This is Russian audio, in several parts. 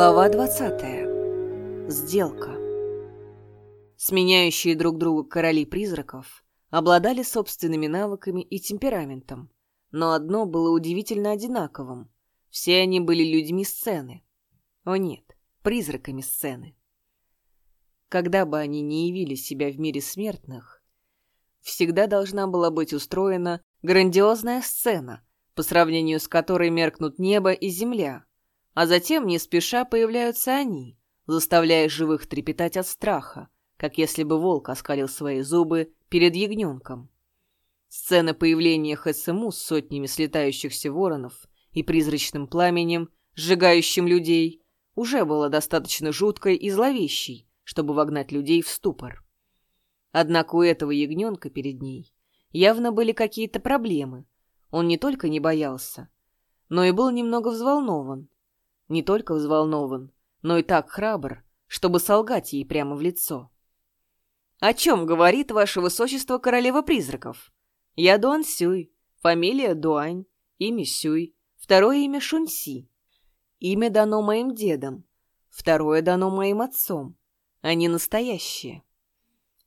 Глава 20. Сделка. Сменяющие друг друга короли призраков обладали собственными навыками и темпераментом, но одно было удивительно одинаковым. Все они были людьми сцены. О нет, призраками сцены. Когда бы они ни явили себя в мире смертных, всегда должна была быть устроена грандиозная сцена, по сравнению с которой меркнут небо и земля — а затем не спеша появляются они, заставляя живых трепетать от страха, как если бы волк оскалил свои зубы перед ягненком. Сцена появления ХСМУ с сотнями слетающихся воронов и призрачным пламенем, сжигающим людей, уже была достаточно жуткой и зловещей, чтобы вогнать людей в ступор. Однако у этого ягненка перед ней явно были какие-то проблемы. Он не только не боялся, но и был немного взволнован, не только взволнован, но и так храбр, чтобы солгать ей прямо в лицо. «О чем говорит ваше высочество королева призраков? Я Дуан Сюй, фамилия Дуань, имя Сюй, второе имя Шунси. Имя дано моим дедам, второе дано моим отцом. Они настоящие».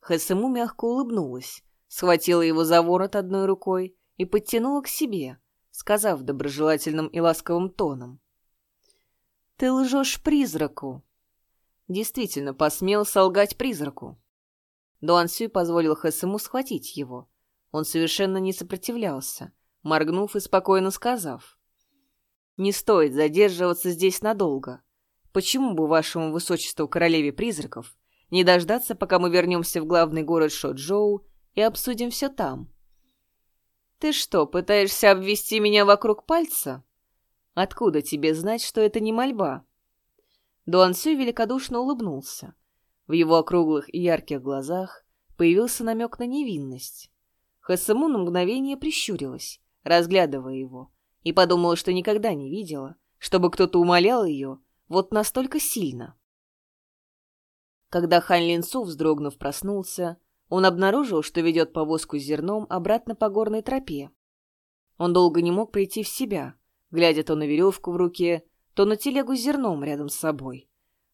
Хэсэму мягко улыбнулась, схватила его за ворот одной рукой и подтянула к себе, сказав доброжелательным и ласковым тоном. Ты лжешь призраку. Действительно, посмел солгать призраку. Дуан Сюй позволил Хэсэму схватить его. Он совершенно не сопротивлялся, моргнув и спокойно сказав. «Не стоит задерживаться здесь надолго. Почему бы вашему высочеству королеве призраков не дождаться, пока мы вернемся в главный город Шоджоу и обсудим все там?» «Ты что, пытаешься обвести меня вокруг пальца?» Откуда тебе знать, что это не мольба?» Дуан Сю великодушно улыбнулся. В его округлых и ярких глазах появился намек на невинность. Хэсэму на мгновение прищурилась, разглядывая его, и подумала, что никогда не видела, чтобы кто-то умолял ее вот настолько сильно. Когда Хань Линцу, вздрогнув, проснулся, он обнаружил, что ведет повозку с зерном обратно по горной тропе. Он долго не мог прийти в себя, глядя то на веревку в руке, то на телегу с зерном рядом с собой,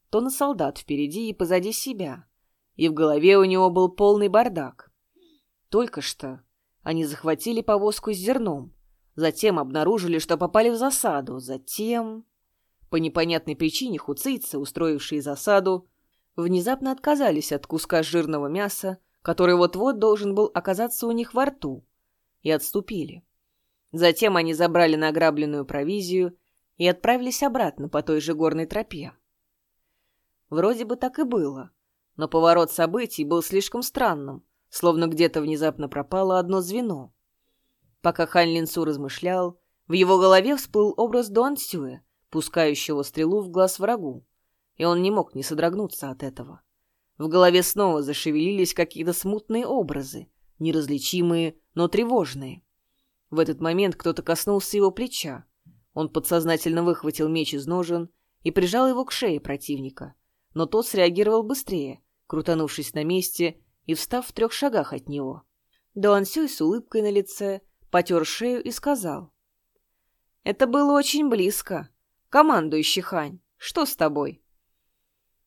то на солдат впереди и позади себя. И в голове у него был полный бардак. Только что они захватили повозку с зерном, затем обнаружили, что попали в засаду, затем... По непонятной причине хуцийцы, устроившие засаду, внезапно отказались от куска жирного мяса, который вот-вот должен был оказаться у них во рту, и отступили. Затем они забрали награбленную провизию и отправились обратно по той же горной тропе. Вроде бы так и было, но поворот событий был слишком странным, словно где-то внезапно пропало одно звено. Пока Хан Линсу размышлял, в его голове всплыл образ Дуан Сюэ, пускающего стрелу в глаз врагу, и он не мог не содрогнуться от этого. В голове снова зашевелились какие-то смутные образы, неразличимые, но тревожные. В этот момент кто-то коснулся его плеча. Он подсознательно выхватил меч из ножен и прижал его к шее противника. Но тот среагировал быстрее, крутанувшись на месте и встав в трех шагах от него. Дуан Сюй с улыбкой на лице потер шею и сказал. «Это было очень близко. Командующий Хань, что с тобой?»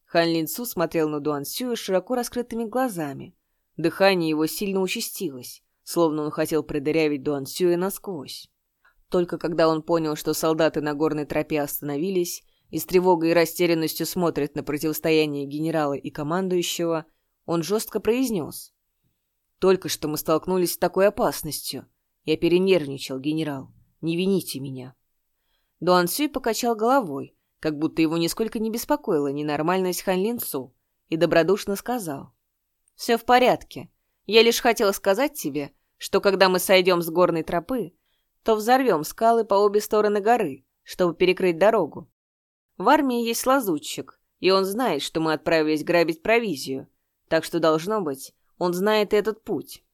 Хан Лин Цу смотрел на Дуан Сюя широко раскрытыми глазами. Дыхание его сильно участилось словно он хотел продырявить Дуан Сюэ насквозь. Только когда он понял, что солдаты на горной тропе остановились и с тревогой и растерянностью смотрят на противостояние генерала и командующего, он жестко произнес. «Только что мы столкнулись с такой опасностью. Я перенервничал, генерал. Не вините меня». Дуан Сюй покачал головой, как будто его нисколько не беспокоила ненормальность Хан Линцу, и добродушно сказал. «Все в порядке. Я лишь хотела сказать тебе, что когда мы сойдем с горной тропы, то взорвем скалы по обе стороны горы, чтобы перекрыть дорогу. В армии есть лазутчик, и он знает, что мы отправились грабить провизию, так что, должно быть, он знает этот путь.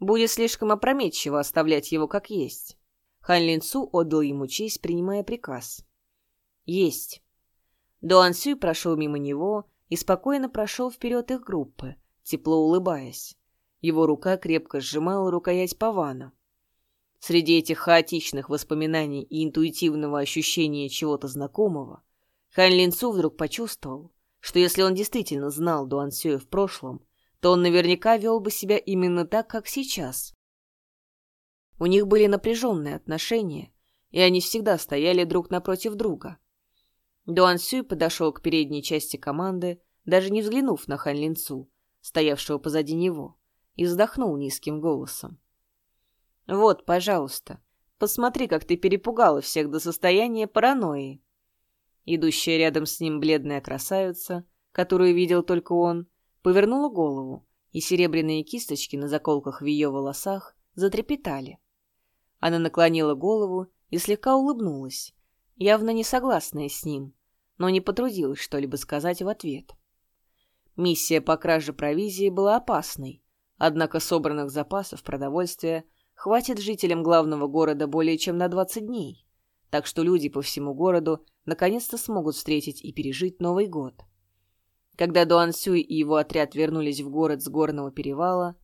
Будет слишком опрометчиво оставлять его как есть. Хан Линцу отдал ему честь, принимая приказ. Есть. Дуан Сюй прошел мимо него и спокойно прошел вперед их группы, тепло улыбаясь. Его рука крепко сжимала рукоять павана. Среди этих хаотичных воспоминаний и интуитивного ощущения чего-то знакомого Хан Линцу вдруг почувствовал, что если он действительно знал Дуан Сюэ в прошлом, то он наверняка вел бы себя именно так, как сейчас. У них были напряженные отношения, и они всегда стояли друг напротив друга. Дуан Сюй подошел к передней части команды, даже не взглянув на Хан Линцу, стоявшего позади него, и вздохнул низким голосом. «Вот, пожалуйста, посмотри, как ты перепугала всех до состояния паранойи». Идущая рядом с ним бледная красавица, которую видел только он, повернула голову, и серебряные кисточки на заколках в ее волосах затрепетали. Она наклонила голову и слегка улыбнулась, явно не согласная с ним, но не потрудилась что-либо сказать в ответ. Миссия по краже провизии была опасной, однако собранных запасов продовольствия хватит жителям главного города более чем на 20 дней, так что люди по всему городу наконец-то смогут встретить и пережить Новый год. Когда Дуан Сюй и его отряд вернулись в город с горного перевала,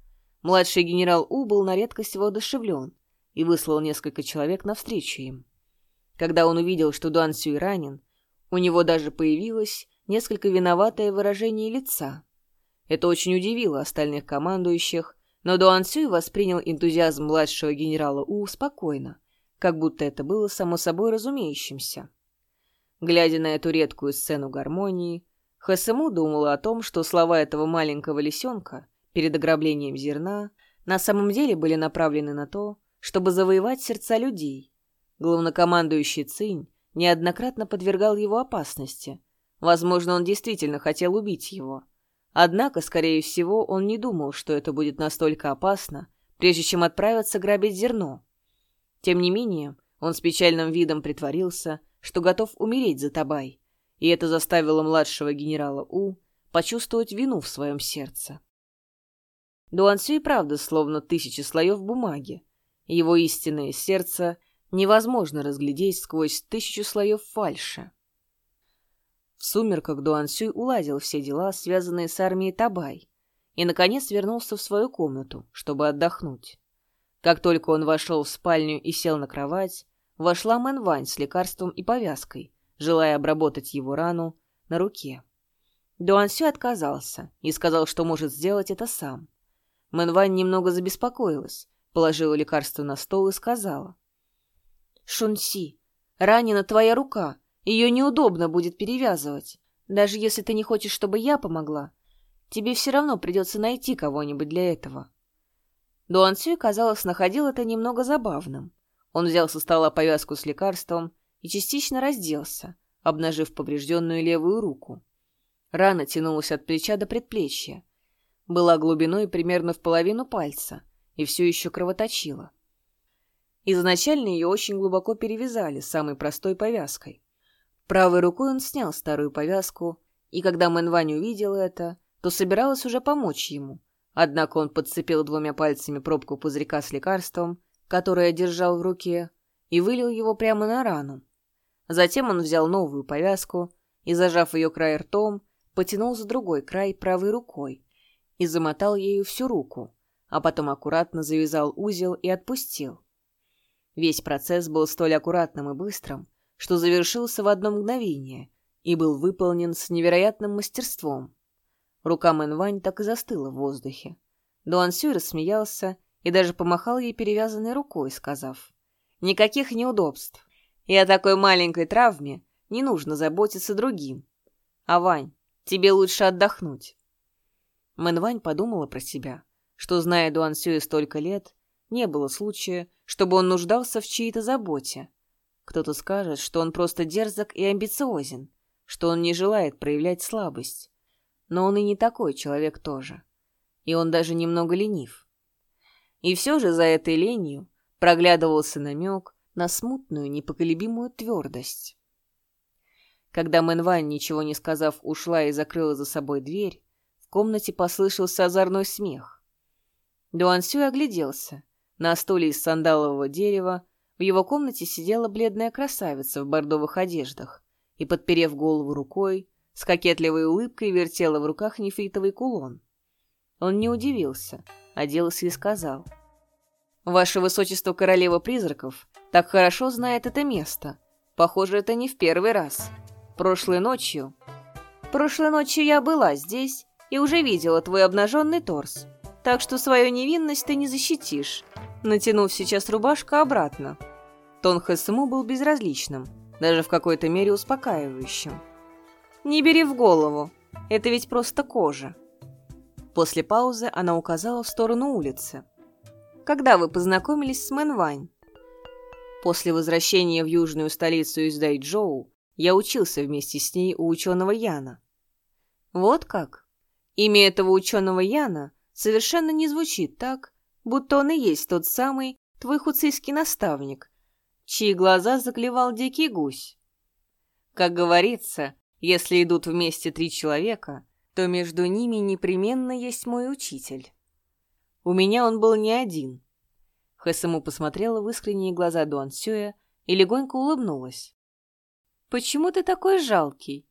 младший генерал У был на редкость воодушевлен и выслал несколько человек навстречу им. Когда он увидел, что Дуан Сюй ранен, у него даже появилось несколько виноватое выражение лица. Это очень удивило остальных командующих, но Дуан Сюй воспринял энтузиазм младшего генерала У спокойно, как будто это было само собой разумеющимся. Глядя на эту редкую сцену гармонии, Хэсэму думала о том, что слова этого маленького лисенка перед ограблением зерна на самом деле были направлены на то, чтобы завоевать сердца людей. Главнокомандующий Цинь неоднократно подвергал его опасности, Возможно, он действительно хотел убить его. Однако, скорее всего, он не думал, что это будет настолько опасно, прежде чем отправиться грабить зерно. Тем не менее, он с печальным видом притворился, что готов умереть за Табай, и это заставило младшего генерала У почувствовать вину в своем сердце. Дуансю и правда словно тысячи слоев бумаги. Его истинное сердце невозможно разглядеть сквозь тысячу слоев фальши. В Дуан Сюй уладил все дела, связанные с армией Табай, и, наконец, вернулся в свою комнату, чтобы отдохнуть. Как только он вошел в спальню и сел на кровать, вошла Мэн Вань с лекарством и повязкой, желая обработать его рану на руке. Дуан Сюй отказался и сказал, что может сделать это сам. Мэн Вань немного забеспокоилась, положила лекарство на стол и сказала. «Шунси, ранена твоя рука, ее неудобно будет перевязывать. Даже если ты не хочешь, чтобы я помогла, тебе все равно придется найти кого-нибудь для этого. Дуан Сюй, казалось, находил это немного забавным. Он взял со стола повязку с лекарством и частично разделся, обнажив поврежденную левую руку. Рана тянулась от плеча до предплечья. Была глубиной примерно в половину пальца и все еще кровоточила. Изначально ее очень глубоко перевязали самой простой повязкой. Правой рукой он снял старую повязку, и когда Мэнвань увидел это, то собиралась уже помочь ему. Однако он подцепил двумя пальцами пробку пузырька с лекарством, которое держал в руке, и вылил его прямо на рану. Затем он взял новую повязку и, зажав ее край ртом, потянул за другой край правой рукой и замотал ею всю руку, а потом аккуратно завязал узел и отпустил. Весь процесс был столь аккуратным и быстрым, что завершился в одно мгновение и был выполнен с невероятным мастерством. Рука Мэн так и застыла в воздухе. Дуан Сюй рассмеялся и даже помахал ей перевязанной рукой, сказав, «Никаких неудобств. И о такой маленькой травме не нужно заботиться другим. А-Вань, тебе лучше отдохнуть». Мэн подумала про себя, что, зная Дуан Сюя столько лет, не было случая, чтобы он нуждался в чьей-то заботе, кто-то скажет, что он просто дерзок и амбициозен, что он не желает проявлять слабость. Но он и не такой человек тоже. И он даже немного ленив. И все же за этой ленью проглядывался намек на смутную, непоколебимую твердость. Когда Мэнвань, ничего не сказав, ушла и закрыла за собой дверь, в комнате послышался озорной смех. Дуан Сюй огляделся. На стуле из сандалового дерева в его комнате сидела бледная красавица в бордовых одеждах и, подперев голову рукой, с кокетливой улыбкой вертела в руках нефритовый кулон. Он не удивился, оделся и сказал. «Ваше высочество королева призраков так хорошо знает это место. Похоже, это не в первый раз. Прошлой ночью... Прошлой ночью я была здесь и уже видела твой обнаженный торс. Так что свою невинность ты не защитишь, натянув сейчас рубашку обратно. Тон ХСМУ был безразличным, даже в какой-то мере успокаивающим. «Не бери в голову, это ведь просто кожа». После паузы она указала в сторону улицы. «Когда вы познакомились с Мэн Вань?» После возвращения в южную столицу из Дайчжоу я учился вместе с ней у ученого Яна. Вот как? Имя этого ученого Яна совершенно не звучит так, будто он и есть тот самый твой хуцийский наставник, чьи глаза заклевал дикий гусь. Как говорится, если идут вместе три человека, то между ними непременно есть мой учитель. У меня он был не один. Хэсэму посмотрела в искренние глаза Дуан Сюя и легонько улыбнулась. «Почему ты такой жалкий?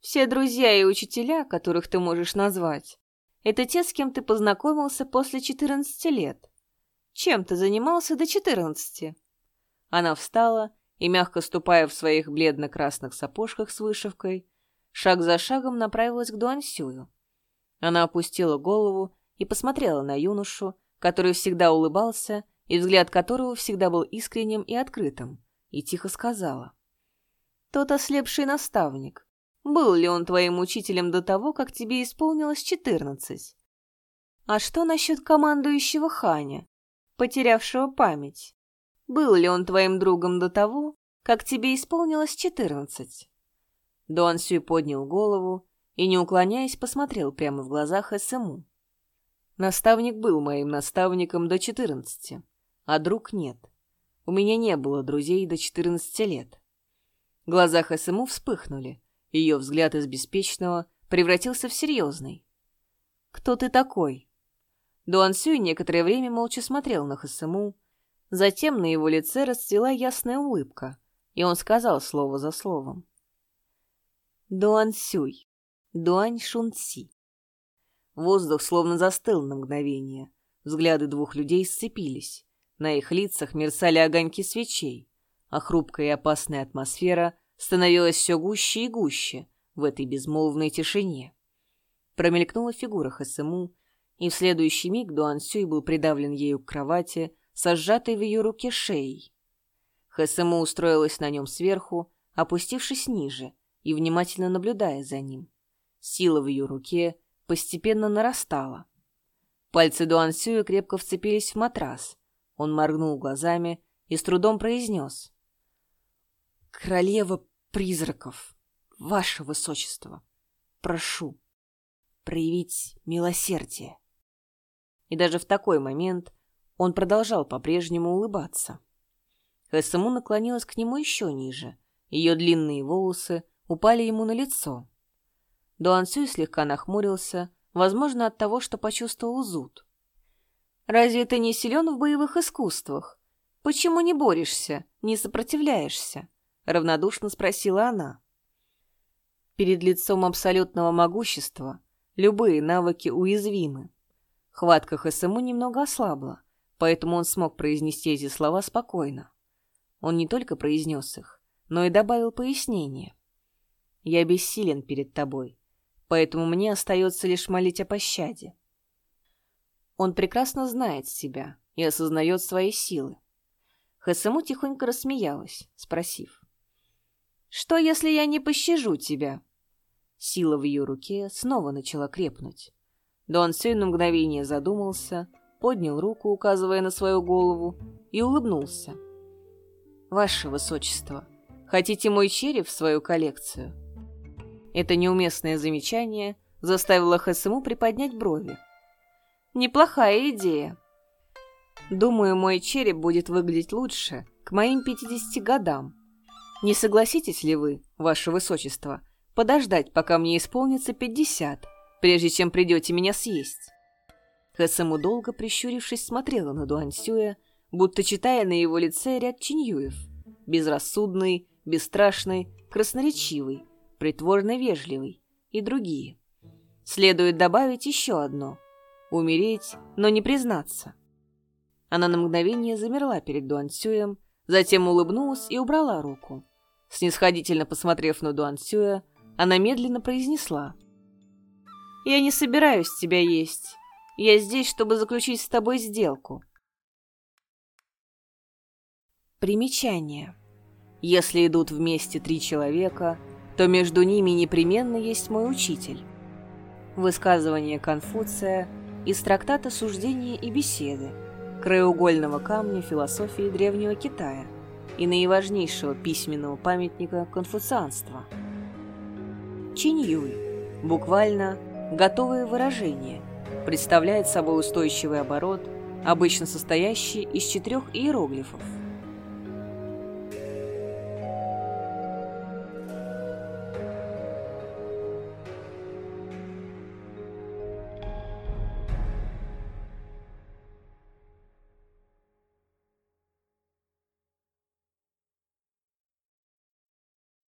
Все друзья и учителя, которых ты можешь назвать, это те, с кем ты познакомился после 14 лет. Чем ты занимался до 14? Она встала и, мягко ступая в своих бледно-красных сапожках с вышивкой, шаг за шагом направилась к Дуансюю. Она опустила голову и посмотрела на юношу, который всегда улыбался и взгляд которого всегда был искренним и открытым, и тихо сказала. «Тот ослепший наставник. Был ли он твоим учителем до того, как тебе исполнилось четырнадцать? А что насчет командующего Ханя, потерявшего память? Был ли он твоим другом до того, как тебе исполнилось четырнадцать?» Дуан Сюй поднял голову и, не уклоняясь, посмотрел прямо в глазах СМУ. Наставник был моим наставником до четырнадцати, а друг нет. У меня не было друзей до четырнадцати лет. В глазах СМУ вспыхнули, ее взгляд из беспечного превратился в серьезный. «Кто ты такой?» Дуан Сюй некоторое время молча смотрел на ХСМУ, Затем на его лице расцвела ясная улыбка, и он сказал слово за словом. Дуан Сюй, Дуань Шунци. Воздух словно застыл на мгновение. Взгляды двух людей сцепились. На их лицах мерцали огоньки свечей, а хрупкая и опасная атмосфера становилась все гуще и гуще в этой безмолвной тишине. Промелькнула фигура Хасему, и в следующий миг Дуан Сюй был придавлен ею к кровати, со сжатой в ее руке шеей. ХСМУ устроилась на нем сверху, опустившись ниже и внимательно наблюдая за ним. Сила в ее руке постепенно нарастала. Пальцы Дуан Сюя крепко вцепились в матрас. Он моргнул глазами и с трудом произнес. «Королева призраков, ваше высочество, прошу проявить милосердие». И даже в такой момент он продолжал по-прежнему улыбаться. Хэсэму наклонилась к нему еще ниже. Ее длинные волосы упали ему на лицо. Дуан Сюй слегка нахмурился, возможно, от того, что почувствовал зуд. «Разве ты не силен в боевых искусствах? Почему не борешься, не сопротивляешься?» — равнодушно спросила она. Перед лицом абсолютного могущества любые навыки уязвимы. Хватка ХСМУ немного ослабла поэтому он смог произнести эти слова спокойно. Он не только произнес их, но и добавил пояснение. «Я бессилен перед тобой, поэтому мне остается лишь молить о пощаде». Он прекрасно знает себя и осознает свои силы. Хэсэму тихонько рассмеялась, спросив. «Что, если я не пощажу тебя?» Сила в ее руке снова начала крепнуть. Дон Сюй на мгновение задумался — поднял руку, указывая на свою голову, и улыбнулся. «Ваше Высочество, хотите мой череп в свою коллекцию?» Это неуместное замечание заставило ХСМУ приподнять брови. «Неплохая идея. Думаю, мой череп будет выглядеть лучше к моим 50 годам. Не согласитесь ли вы, Ваше Высочество, подождать, пока мне исполнится 50, прежде чем придете меня съесть?» Хэсэму долго, прищурившись, смотрела на Дуансюя, будто читая на его лице ряд чиньюев. Безрассудный, бесстрашный, красноречивый, притворно вежливый и другие. Следует добавить еще одно — умереть, но не признаться. Она на мгновение замерла перед Дуансюем, затем улыбнулась и убрала руку. Снисходительно посмотрев на Дуан Сюя, она медленно произнесла. «Я не собираюсь тебя есть. Я здесь, чтобы заключить с тобой сделку». Примечание. Если идут вместе три человека, то между ними непременно есть мой учитель. Высказывание Конфуция из трактата «Суждения и беседы», краеугольного камня философии Древнего Китая и наиважнейшего письменного памятника конфуцианства. Чиньюй, буквально «готовое выражение», представляет собой устойчивый оборот, обычно состоящий из четырех иероглифов –